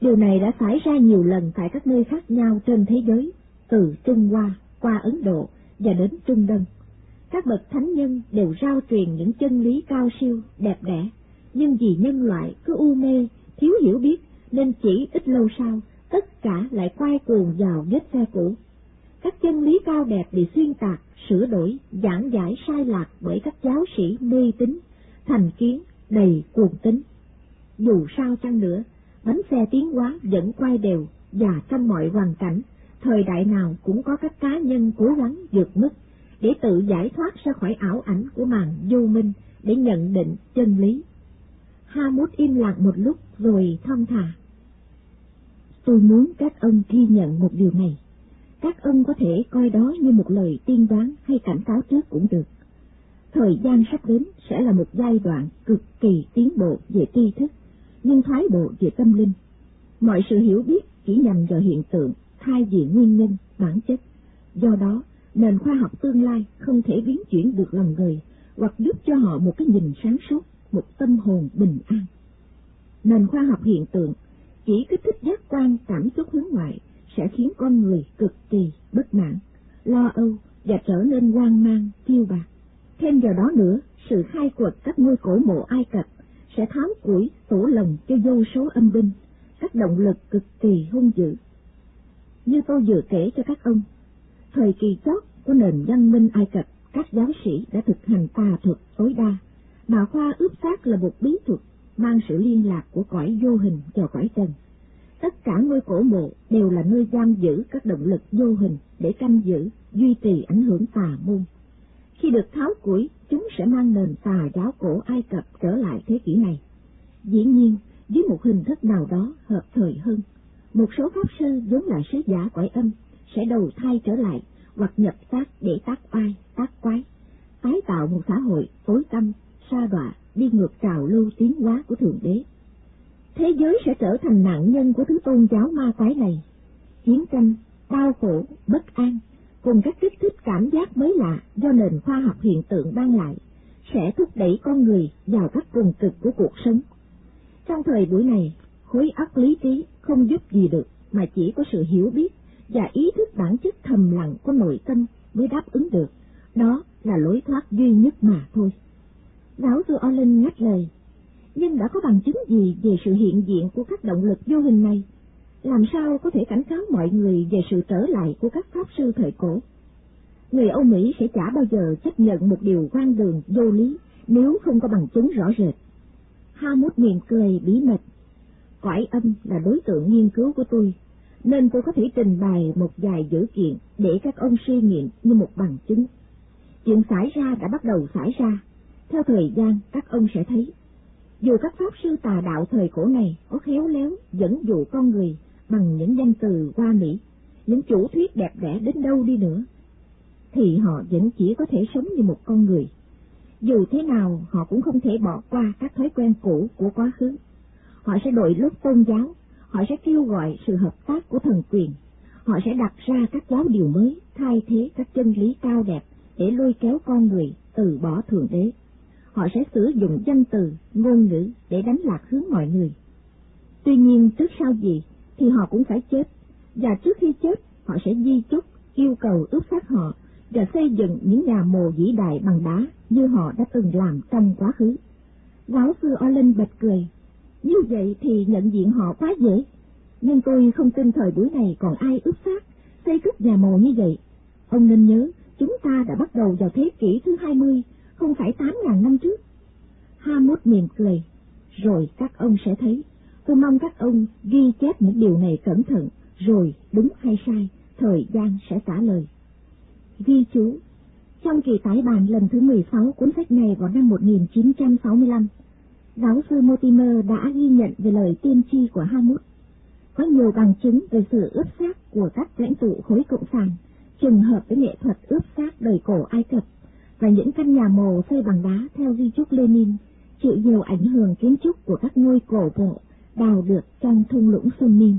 Điều này đã xảy ra nhiều lần tại các nơi khác nhau trên thế giới, từ Trung Hoa qua Ấn Độ và đến Trung Đông. Các bậc thánh nhân đều rao truyền những chân lý cao siêu, đẹp đẽ, nhưng vì nhân loại cứ u mê, thiếu hiểu biết nên chỉ ít lâu sau tất cả lại quay cuồng vào vết xe cũ. Các chân lý cao đẹp bị xuyên tạc, sửa đổi, giảng giải sai lạc bởi các giáo sĩ mê tín, thành kiến, đầy cuồng tín. Dù sao chăng nữa, bánh xe tiến hóa vẫn quay đều và trong mọi hoàn cảnh, thời đại nào cũng có các cá nhân cố gắng vượt mức để tự giải thoát ra khỏi ảo ảnh của màn vô minh để nhận định chân lý. Hamut im lặng một lúc rồi thong thả. Tôi muốn các ông ghi nhận một điều này. Các ông có thể coi đó như một lời tiên đoán hay cảnh cáo trước cũng được. Thời gian sắp đến sẽ là một giai đoạn cực kỳ tiến bộ về tri thức, nhưng thái độ về tâm linh. Mọi sự hiểu biết chỉ nhằm vào hiện tượng thay vì nguyên nhân, bản chất. Do đó, nền khoa học tương lai không thể biến chuyển được lòng người hoặc giúp cho họ một cái nhìn sáng suốt, một tâm hồn bình an. Nền khoa học hiện tượng chỉ kích thích giác quan cảm xúc hướng ngoại sẽ khiến con người cực kỳ bất mãn, lo âu và trở nên hoang mang, tiêu bạc. Thêm vào đó nữa, sự khai quật các ngôi cổ mộ Ai Cập sẽ tháo củi tổ lồng cho vô số âm binh, các động lực cực kỳ hung dữ. Như tôi vừa kể cho các ông, thời kỳ chót của nền văn minh Ai Cập, các giáo sĩ đã thực hành tà thuật tối đa. Bà khoa ướp xác là một bí thuật mang sự liên lạc của cõi vô hình cho cõi trần. Tất cả ngôi cổ mộ đều là nơi giam giữ các động lực vô hình để canh giữ, duy trì ảnh hưởng tà môn. Khi được tháo củi, chúng sẽ mang nền tà giáo cổ Ai Cập trở lại thế kỷ này. Dĩ nhiên, với một hình thức nào đó hợp thời hơn, một số pháp sư vốn là sứ giả cõi âm sẽ đầu thai trở lại hoặc nhập xác để tác oai, tác quái, tái tạo một xã hội tối tâm, sa đọa, đi ngược trào lưu tiến hóa của Thượng Đế. Thế giới sẽ trở thành nạn nhân của thứ tôn giáo ma quái này. Chiến tranh, đau khổ, bất an, cùng các kích thích cảm giác mới lạ do nền khoa học hiện tượng ban lại, sẽ thúc đẩy con người vào các vùng cực của cuộc sống. Trong thời buổi này, khối óc lý trí không giúp gì được mà chỉ có sự hiểu biết và ý thức bản chất thầm lặng của nội tâm mới đáp ứng được. Đó là lối thoát duy nhất mà thôi. Giáo sư Olin ngắt lời, nhưng đã có bằng chứng gì về sự hiện diện của các động lực vô hình này? Làm sao có thể cảnh cáo mọi người về sự trở lại của các pháp sư thời cổ? Người Âu Mỹ sẽ chả bao giờ chấp nhận một điều quan đường vô lý nếu không có bằng chứng rõ rệt. Hamut miệng cười bí mật. Cõi âm là đối tượng nghiên cứu của tôi, nên tôi có thể trình bày một vài dữ kiện để các ông suy nghiệm như một bằng chứng. Chuyện xảy ra đã bắt đầu xảy ra, theo thời gian các ông sẽ thấy. Dù các pháp sư tà đạo thời cổ này có khéo léo dẫn dụ con người bằng những danh từ hoa mỹ, những chủ thuyết đẹp đẽ đến đâu đi nữa, thì họ vẫn chỉ có thể sống như một con người. Dù thế nào họ cũng không thể bỏ qua các thói quen cũ của quá khứ. Họ sẽ đổi lốt tôn giáo, họ sẽ kêu gọi sự hợp tác của thần quyền, họ sẽ đặt ra các giáo điều mới thay thế các chân lý cao đẹp để lôi kéo con người từ bỏ thượng đế. Họ sẽ sử dụng danh từ, ngôn ngữ để đánh lạc hướng mọi người. Tuy nhiên trước sau gì thì họ cũng phải chết, và trước khi chết họ sẽ di chúc yêu cầu ướp xác họ và xây dựng những nhà mồ vĩ đại bằng đá như họ đã từng làm trong quá khứ. Giáo sư Olin bật cười, như vậy thì nhận diện họ quá dễ, nhưng tôi không tin thời buổi này còn ai ướp xác, xây cất nhà mồ như vậy. Ông nên nhớ, chúng ta đã bắt đầu vào thế kỷ thứ hai mươi, không phải tám ngàn năm trước. Hamut mỉm cười, rồi các ông sẽ thấy. Tôi mong các ông ghi chép những điều này cẩn thận, rồi đúng hay sai, thời gian sẽ trả lời. Ghi chú Trong kỳ tái bản lần thứ 16 cuốn sách này vào năm 1965, giáo sư Mortimer đã ghi nhận về lời tiên tri của Hamut. Có nhiều bằng chứng về sự ướp xác của các lãnh tụ khối cộng sản, trùng hợp với nghệ thuật ướp xác đời cổ Ai Cập và những căn nhà mồ xây bằng đá theo di chúc Lenin, chịu nhiều ảnh hưởng kiến trúc của các ngôi cổ bộ đào được trong thung lũng Xuân Ninh.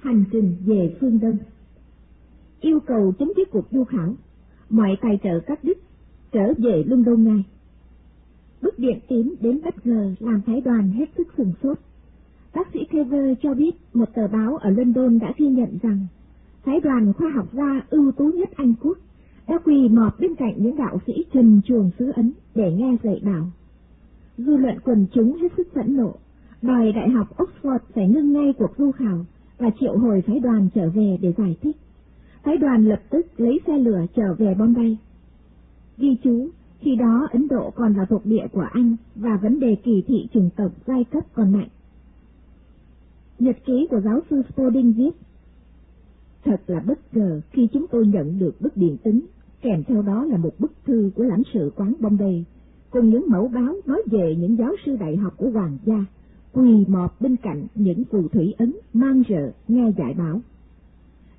Hành trình về phương Đông. Yêu cầu chấm dứt cuộc du khảo, mọi tài trợ cắt đứt trở về London ngay. Bức điện tím đến bất ngờ làm phái đoàn hết sức sừng sốt. Bác sĩ Kever cho biết một tờ báo ở London đã ghi nhận rằng phái đoàn khoa học gia ưu tú nhất Anh Quốc đã quỳ mọp bên cạnh những đạo sĩ trần chuồng xứ Ấn để nghe dạy bảo. Dư luận quần chúng hết sức phẫn nộ, đòi Đại học Oxford phải ngưng ngay cuộc du khảo và triệu hồi phái đoàn trở về để giải thích. Phái đoàn lập tức lấy xe lửa trở về Bombay. Ghi chú, khi đó Ấn Độ còn là thuộc địa của Anh và vấn đề kỳ thị chủng tộc giai cấp còn mạnh. Nhật ký của giáo sư Spalding viết, Thật là bất ngờ khi chúng tôi nhận được bức điện tính, kèm theo đó là một bức thư của lãnh sự quán Bombay, cùng những mẫu báo nói về những giáo sư đại học của Hoàng gia, quỳ mọp bên cạnh những phù thủy ấn mang rợ nghe dạy bảo.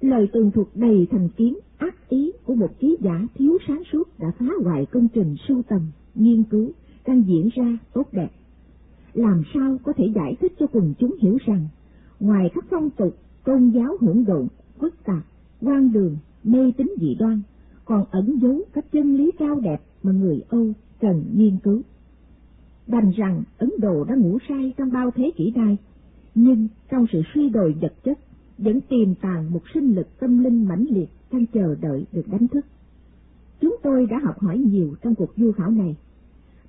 Lời tường thuật đầy thành kiến, ác ý của một ký giả thiếu sáng suốt đã phá hoại công trình sưu tầm, nghiên cứu đang diễn ra tốt đẹp. Làm sao có thể giải thích cho quần chúng hiểu rằng, ngoài các phong tục, tôn giáo hỗn độn, phức tạp, quan đường, mê tín dị đoan, còn ẩn giấu các chân lý cao đẹp mà người Âu cần nghiên cứu. Đành rằng Ấn Độ đã ngủ say trong bao thế kỷ nay, nhưng trong sự suy đồi vật chất vẫn tiềm tàng một sinh lực tâm linh mãnh liệt đang chờ đợi được đánh thức. Chúng tôi đã học hỏi nhiều trong cuộc du khảo này.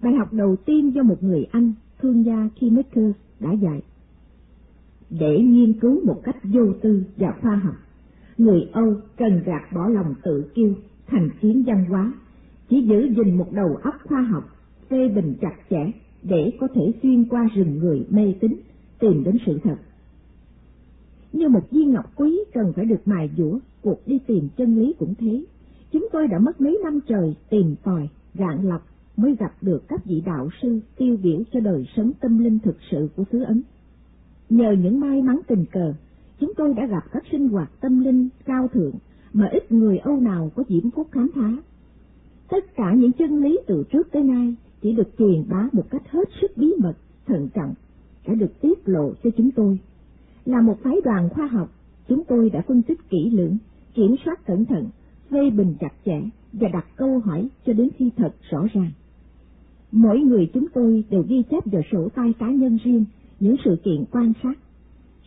Bài học đầu tiên do một người Anh, thương gia Kimakers đã dạy. Để nghiên cứu một cách vô tư và khoa học, người Âu cần gạt bỏ lòng tự kiêu, thành kiến văn hóa, chỉ giữ gìn một đầu óc khoa học, phê bình chặt chẽ để có thể xuyên qua rừng người mê tín, tìm đến sự thật. Như một viên ngọc quý cần phải được mài dũa, cuộc đi tìm chân lý cũng thế. Chúng tôi đã mất mấy năm trời tìm tòi, gạn lọc mới gặp được các vị đạo sư tiêu biểu cho đời sống tâm linh thực sự của xứ Ấn. Nhờ những may mắn tình cờ, chúng tôi đã gặp các sinh hoạt tâm linh cao thượng mà ít người Âu nào có diễm phúc khám phá. Tất cả những chân lý từ trước tới nay chỉ được truyền bá một cách hết sức bí mật, thận trọng, đã được tiết lộ cho chúng tôi. Là một phái đoàn khoa học, chúng tôi đã phân tích kỹ lưỡng, kiểm soát cẩn thận, phê bình chặt chẽ và đặt câu hỏi cho đến khi thật rõ ràng. Mỗi người chúng tôi đều ghi chép vào sổ tay cá nhân riêng những sự kiện quan sát.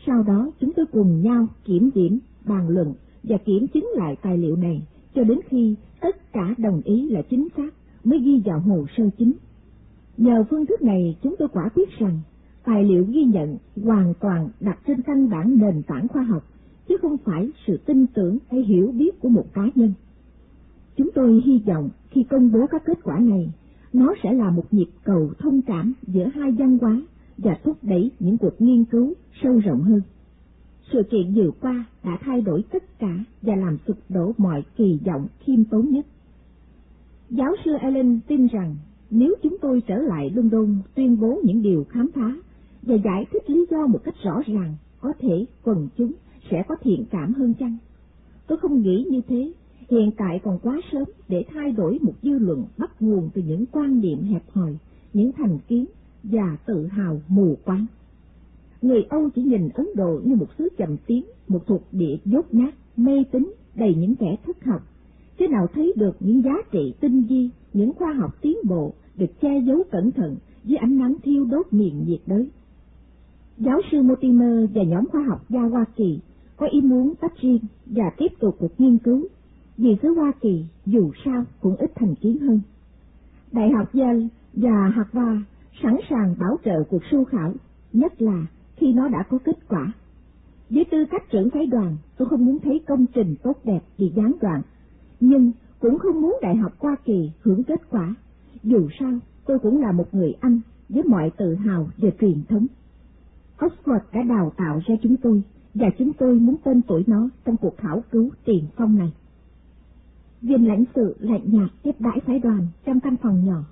Sau đó chúng tôi cùng nhau kiểm điểm, bàn luận và kiểm chứng lại tài liệu này cho đến khi tất cả đồng ý là chính xác mới ghi vào hồ sơ chính. Nhờ phương thức này chúng tôi quả quyết rằng tài liệu ghi nhận hoàn toàn đặt trên căn bản nền tảng khoa học, chứ không phải sự tin tưởng hay hiểu biết của một cá nhân. Chúng tôi hy vọng khi công bố các kết quả này, nó sẽ là một nhịp cầu thông cảm giữa hai văn hóa và thúc đẩy những cuộc nghiên cứu sâu rộng hơn. Sự kiện vừa qua đã thay đổi tất cả và làm sụp đổ mọi kỳ vọng khiêm tốn nhất. Giáo sư Allen tin rằng nếu chúng tôi trở lại London tuyên bố những điều khám phá và giải thích lý do một cách rõ ràng, có thể quần chúng sẽ có thiện cảm hơn chăng? Tôi không nghĩ như thế, hiện tại còn quá sớm để thay đổi một dư luận bắt nguồn từ những quan niệm hẹp hòi, những thành kiến và tự hào mù quáng. Người Âu chỉ nhìn Ấn Độ như một xứ chậm tiến, một thuộc địa dốt nát, mê tín, đầy những kẻ thất học, chứ nào thấy được những giá trị tinh vi, những khoa học tiến bộ được che giấu cẩn thận dưới ánh nắng thiêu đốt miền nhiệt đới. Giáo sư Mortimer và nhóm khoa học gia Hoa Kỳ có ý muốn tách riêng và tiếp tục cuộc nghiên cứu, vì xứ Hoa Kỳ dù sao cũng ít thành kiến hơn. Đại học Yale và Harvard sẵn sàng bảo trợ cuộc sưu khảo, nhất là khi nó đã có kết quả. Với tư cách trưởng phái đoàn, tôi không muốn thấy công trình tốt đẹp bị gián đoạn, nhưng cũng không muốn Đại học Hoa Kỳ hưởng kết quả. Dù sao, tôi cũng là một người Anh với mọi tự hào về truyền thống. Oxford đã đào tạo ra chúng tôi, và chúng tôi muốn tên tuổi nó trong cuộc khảo cứu tiền phong này. Viên lãnh sự lạnh nhạt tiếp đãi phái đoàn trong căn phòng nhỏ.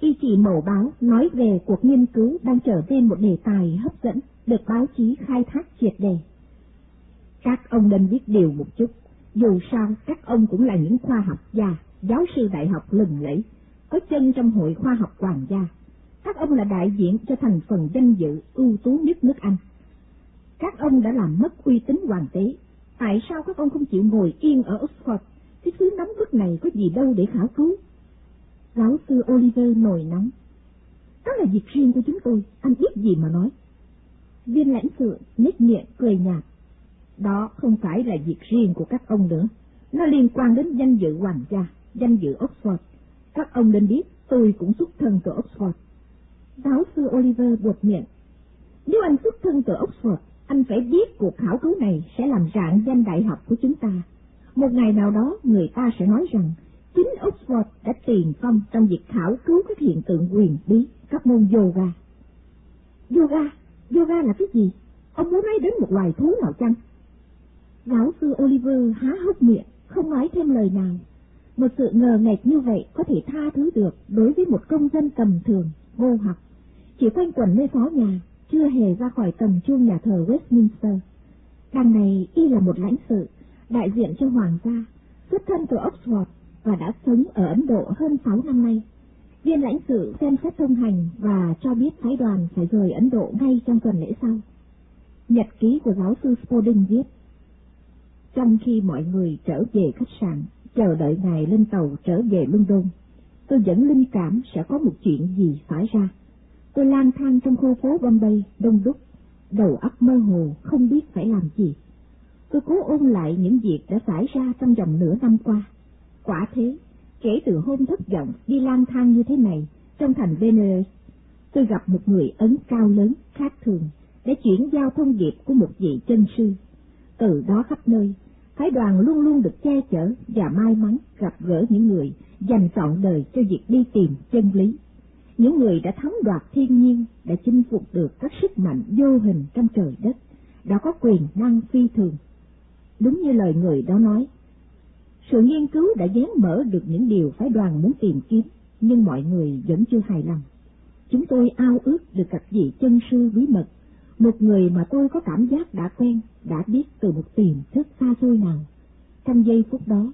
Y chỉ mẫu báo nói về cuộc nghiên cứu đang trở nên một đề tài hấp dẫn, được báo chí khai thác triệt đề. Các ông nên biết điều một chút, dù sao các ông cũng là những khoa học gia, giáo sư đại học lừng lẫy, có chân trong hội khoa học hoàng gia. Các ông là đại diện cho thành phần danh dự ưu tú nhất nước Anh. Các ông đã làm mất uy tín hoàng tế. Tại sao các ông không chịu ngồi yên ở Oxford? Cái thứ nóng bức này có gì đâu để khảo cứu. Giáo sư Oliver nổi nóng. Đó là việc riêng của chúng tôi, anh biết gì mà nói. Viên lãnh sự nét miệng cười nhạt. Đó không phải là việc riêng của các ông nữa. Nó liên quan đến danh dự hoàng gia, danh dự Oxford. Các ông nên biết tôi cũng xuất thân từ Oxford. Giáo sư Oliver buột miệng. Nếu anh xuất thân từ Oxford, anh phải biết cuộc khảo cứu này sẽ làm rạng danh đại học của chúng ta. Một ngày nào đó người ta sẽ nói rằng chính Oxford đã tiền phong trong việc khảo cứu các hiện tượng quyền bí, các môn yoga. Yoga? Yoga là cái gì? Ông muốn nói đến một loài thú nào chăng? Giáo sư Oliver há hốc miệng, không nói thêm lời nào. Một sự ngờ nghệch như vậy có thể tha thứ được đối với một công dân tầm thường, vô học, chỉ quanh quẩn nơi phó nhà, chưa hề ra khỏi tầm chuông nhà thờ Westminster. Đằng này y là một lãnh sự, đại diện cho hoàng gia, xuất thân từ Oxford và đã sống ở Ấn Độ hơn sáu năm nay. Viên lãnh sự xem xét thông hành và cho biết phái đoàn phải rời Ấn Độ ngay trong tuần lễ sau. Nhật ký của giáo sư Spalding viết, trong khi mọi người trở về khách sạn, chờ đợi ngài lên tàu trở về London, tôi vẫn linh cảm sẽ có một chuyện gì xảy ra. Tôi lang thang trong khu phố Bombay, đông đúc, đầu óc mơ hồ, không biết phải làm gì. Tôi cố ôn lại những việc đã xảy ra trong vòng nửa năm qua. Quả thế, kể từ hôm thất vọng đi lang thang như thế này, trong thành Benares, tôi gặp một người ấn cao lớn, khác thường, để chuyển giao thông điệp của một vị chân sư. Từ đó khắp nơi, phái đoàn luôn luôn được che chở và may mắn gặp gỡ những người dành trọn đời cho việc đi tìm chân lý. Những người đã thắng đoạt thiên nhiên, đã chinh phục được các sức mạnh vô hình trong trời đất, đã có quyền năng phi thường. Đúng như lời người đó nói, sự nghiên cứu đã dán mở được những điều phái đoàn muốn tìm kiếm, nhưng mọi người vẫn chưa hài lòng. Chúng tôi ao ước được gặp vị chân sư bí mật, một người mà tôi có cảm giác đã quen, đã biết từ một tiềm thức xa xôi nào. Trong giây phút đó,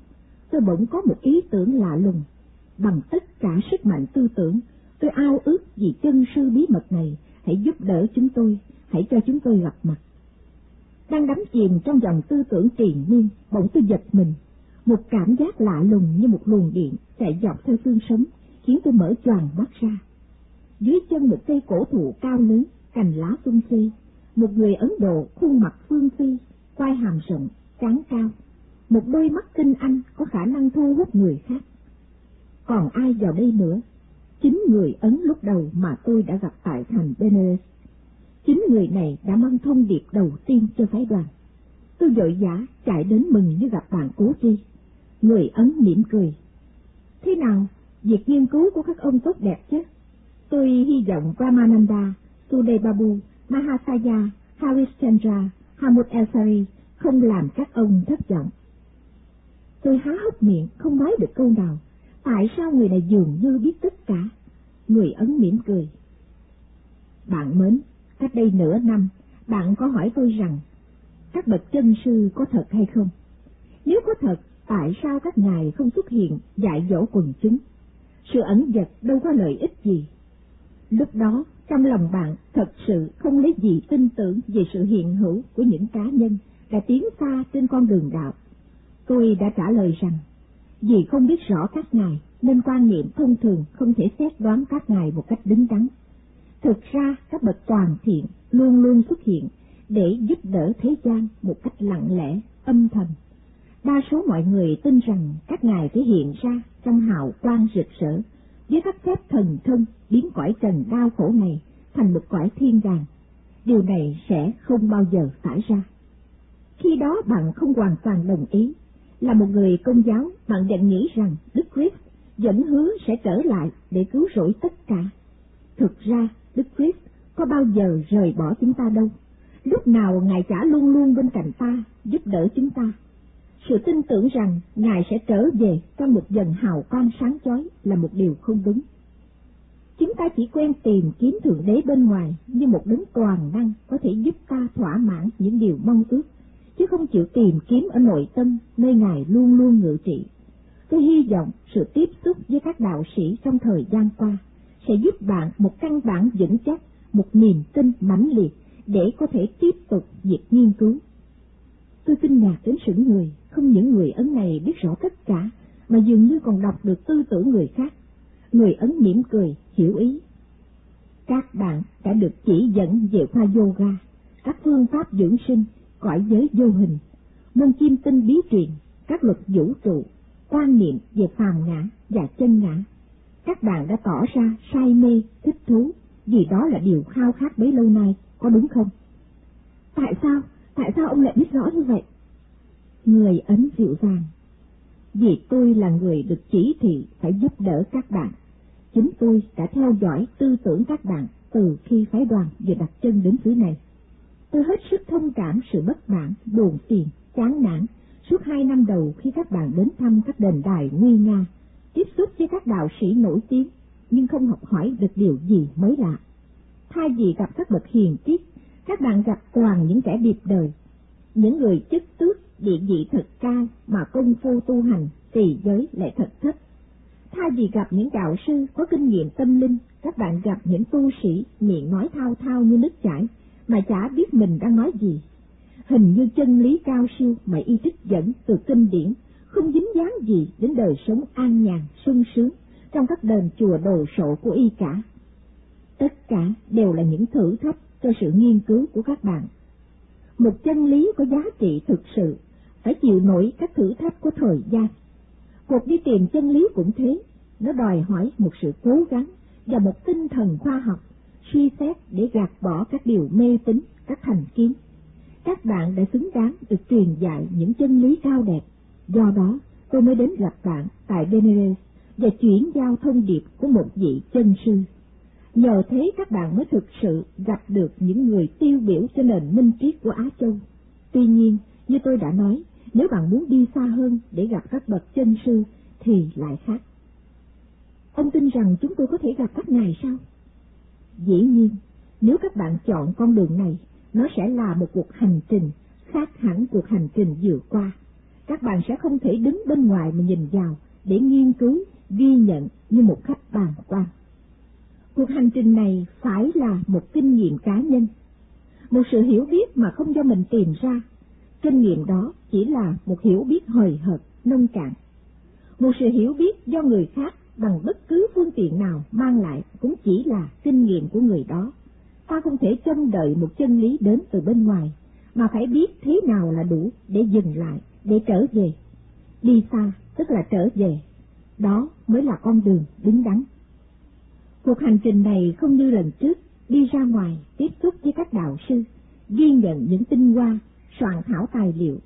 tôi bỗng có một ý tưởng lạ lùng. Bằng tất cả sức mạnh tư tưởng, tôi ao ước vì chân sư bí mật này hãy giúp đỡ chúng tôi, hãy cho chúng tôi gặp mặt. Đang đắm chìm trong dòng tư tưởng triền miên, bỗng tôi giật mình. Một cảm giác lạ lùng như một luồng điện chạy dọc theo xương sống, khiến tôi mở choàng mắt ra. Dưới chân một cây cổ thụ cao lớn, cành lá tung phi, một người Ấn Độ khuôn mặt phương phi, quai hàm rộng, trán cao, một đôi mắt kinh anh có khả năng thu hút người khác. Còn ai vào đây nữa? Chính người Ấn lúc đầu mà tôi đã gặp tại thành Benares. Chính người này đã mang thông điệp đầu tiên cho phái đoàn. Tôi vội vã chạy đến mừng như gặp bạn cố tri. Người Ấn mỉm cười. Thế nào, việc nghiên cứu của các ông tốt đẹp chứ? Tôi hy vọng Ramananda, Sudebabu, Mahasaya, Harishchandra, Hamud Elsari không làm các ông thất vọng. Tôi há hốc miệng, không nói được câu nào. Tại sao người này dường như biết tất cả? Người Ấn mỉm cười. Bạn mến, cách đây nửa năm, bạn có hỏi tôi rằng, các bậc chân sư có thật hay không? Nếu có thật, tại sao các ngài không xuất hiện dạy dỗ quần chúng? Sự ẩn dật đâu có lợi ích gì. Lúc đó, trong lòng bạn thật sự không lấy gì tin tưởng về sự hiện hữu của những cá nhân đã tiến xa trên con đường đạo. Tôi đã trả lời rằng, vì không biết rõ các ngài nên quan niệm thông thường không thể xét đoán các ngài một cách đứng đắn. Thực ra các bậc toàn thiện luôn luôn xuất hiện để giúp đỡ thế gian một cách lặng lẽ, âm thầm. Đa số mọi người tin rằng các ngài thể hiện ra trong hào quang rực rỡ, với các phép thần thông biến cõi trần đau khổ này thành một cõi thiên đàng. Điều này sẽ không bao giờ xảy ra. Khi đó bạn không hoàn toàn đồng ý. Là một người công giáo, bạn vẫn nghĩ rằng Đức Christ vẫn hứa sẽ trở lại để cứu rỗi tất cả. Thực ra, Đức Christ có bao giờ rời bỏ chúng ta đâu. Lúc nào Ngài chả luôn luôn bên cạnh ta, giúp đỡ chúng ta. Sự tin tưởng rằng Ngài sẽ trở về trong một dần hào quang sáng chói là một điều không đúng. Chúng ta chỉ quen tìm kiếm Thượng Đế bên ngoài như một đấng toàn năng có thể giúp ta thỏa mãn những điều mong ước, chứ không chịu tìm kiếm ở nội tâm nơi Ngài luôn luôn ngự trị. Tôi hy vọng sự tiếp xúc với các đạo sĩ trong thời gian qua sẽ giúp bạn một căn bản vững chắc, một niềm tin mãnh liệt để có thể tiếp tục việc nghiên cứu. Tôi kinh ngạc đến sững người, không những người Ấn này biết rõ tất cả, mà dường như còn đọc được tư tưởng người khác. Người Ấn mỉm cười, hiểu ý. Các bạn đã được chỉ dẫn về khoa yoga, các phương pháp dưỡng sinh, cõi giới vô hình, môn chim tinh bí truyền, các luật vũ trụ, quan niệm về phàm ngã và chân ngã. Các bạn đã tỏ ra say mê, thích thú, vì đó là điều khao khát bấy lâu nay, có đúng không? Tại sao? Tại sao ông lại biết rõ như vậy? Người ấn dịu dàng. Vì tôi là người được chỉ thị phải giúp đỡ các bạn. Chính tôi đã theo dõi tư tưởng các bạn từ khi phái đoàn vừa đặt chân đến xứ này. Tôi hết sức thông cảm sự bất mãn, buồn phiền, chán nản suốt hai năm đầu khi các bạn đến thăm các đền đài nguy nga, tiếp xúc với các đạo sĩ nổi tiếng, nhưng không học hỏi được điều gì mới lạ. Thay vì gặp các bậc hiền triết, các bạn gặp toàn những kẻ điệp đời, những người chức tước địa vị thật cao mà công phu tu hành tỳ giới lại thật thấp. Thay vì gặp những đạo sư có kinh nghiệm tâm linh, các bạn gặp những tu sĩ miệng nói thao thao như nước chảy mà chả biết mình đang nói gì. Hình như chân lý cao siêu mà y trích dẫn từ kinh điển, không dính dáng gì đến đời sống an nhàn, sung sướng trong các đền chùa đồ sộ của y cả. Tất cả đều là những thử thách cho sự nghiên cứu của các bạn. Một chân lý có giá trị thực sự phải chịu nổi các thử thách của thời gian. Cuộc đi tìm chân lý cũng thế, nó đòi hỏi một sự cố gắng và một tinh thần khoa học, suy xét để gạt bỏ các điều mê tín, các thành kiến. Các bạn đã xứng đáng được truyền dạy những chân lý cao đẹp. Do đó, tôi mới đến gặp bạn tại Benares và chuyển giao thông điệp của một vị chân sư. Nhờ thế các bạn mới thực sự gặp được những người tiêu biểu cho nền minh triết của Á Châu. Tuy nhiên, như tôi đã nói, nếu bạn muốn đi xa hơn để gặp các bậc chân sư thì lại khác. Ông tin rằng chúng tôi có thể gặp các ngài sao? Dĩ nhiên, nếu các bạn chọn con đường này, nó sẽ là một cuộc hành trình khác hẳn cuộc hành trình vừa qua. Các bạn sẽ không thể đứng bên ngoài mà nhìn vào để nghiên cứu, ghi nhận như một khách bàn quan. Cuộc hành trình này phải là một kinh nghiệm cá nhân, một sự hiểu biết mà không do mình tìm ra. Kinh nghiệm đó chỉ là một hiểu biết hời hợt, nông cạn. Một sự hiểu biết do người khác bằng bất cứ phương tiện nào mang lại cũng chỉ là kinh nghiệm của người đó. Ta không thể trông đợi một chân lý đến từ bên ngoài, mà phải biết thế nào là đủ để dừng lại, để trở về. Đi xa tức là trở về, đó mới là con đường đứng đắn. Cuộc hành trình này không như lần trước, đi ra ngoài tiếp xúc với các đạo sư, ghi nhận những tinh hoa, soạn thảo tài liệu,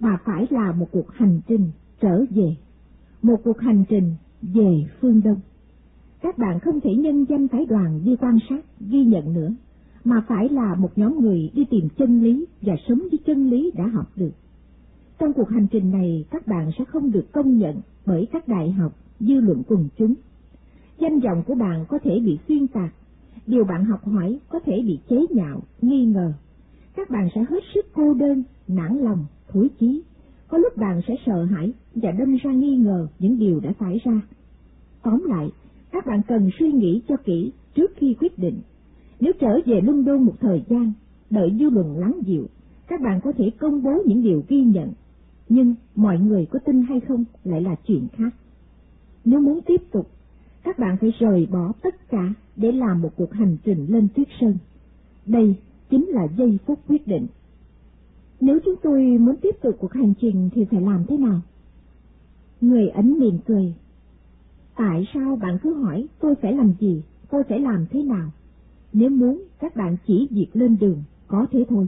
mà phải là một cuộc hành trình trở về, một cuộc hành trình về phương Đông. Các bạn không thể nhân danh phái đoàn đi quan sát, ghi nhận nữa, mà phải là một nhóm người đi tìm chân lý và sống với chân lý đã học được. Trong cuộc hành trình này, các bạn sẽ không được công nhận bởi các đại học, dư luận quần chúng. Danh vọng của bạn có thể bị xuyên tạc, điều bạn học hỏi có thể bị chế nhạo, nghi ngờ. Các bạn sẽ hết sức cô đơn, nản lòng, thối chí. Có lúc bạn sẽ sợ hãi và đâm ra nghi ngờ những điều đã xảy ra. Tóm lại, các bạn cần suy nghĩ cho kỹ trước khi quyết định. Nếu trở về London một thời gian, đợi dư luận lắng dịu, các bạn có thể công bố những điều ghi nhận, nhưng mọi người có tin hay không lại là chuyện khác. Nếu muốn tiếp tục, các bạn phải rời bỏ tất cả để làm một cuộc hành trình lên tuyết sơn. Đây chính là giây phút quyết định. Nếu chúng tôi muốn tiếp tục cuộc hành trình thì phải làm thế nào? Người Ấn mỉm cười. Tại sao bạn cứ hỏi tôi phải làm gì, tôi phải làm thế nào? Nếu muốn, các bạn chỉ việc lên đường, có thế thôi.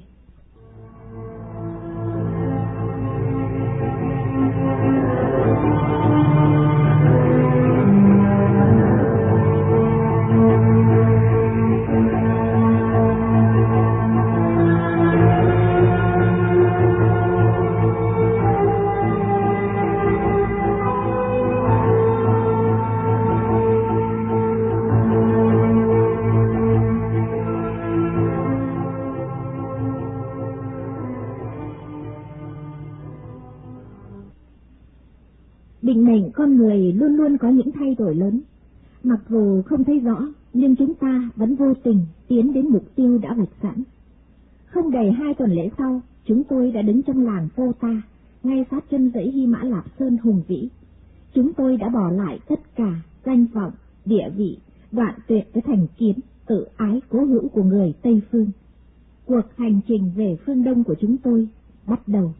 Nhưng chúng ta vẫn vô tình tiến đến mục tiêu đã vạch sẵn. Không đầy hai tuần lễ sau, chúng tôi đã đứng trong làng cô Ta, ngay sát chân dãy Hy Mã Lạp Sơn hùng vĩ. Chúng tôi đã bỏ lại tất cả danh vọng, địa vị, đoạn tuyệt với thành kiến, tự ái cố hữu của người Tây Phương. Cuộc hành trình về phương Đông của chúng tôi bắt đầu.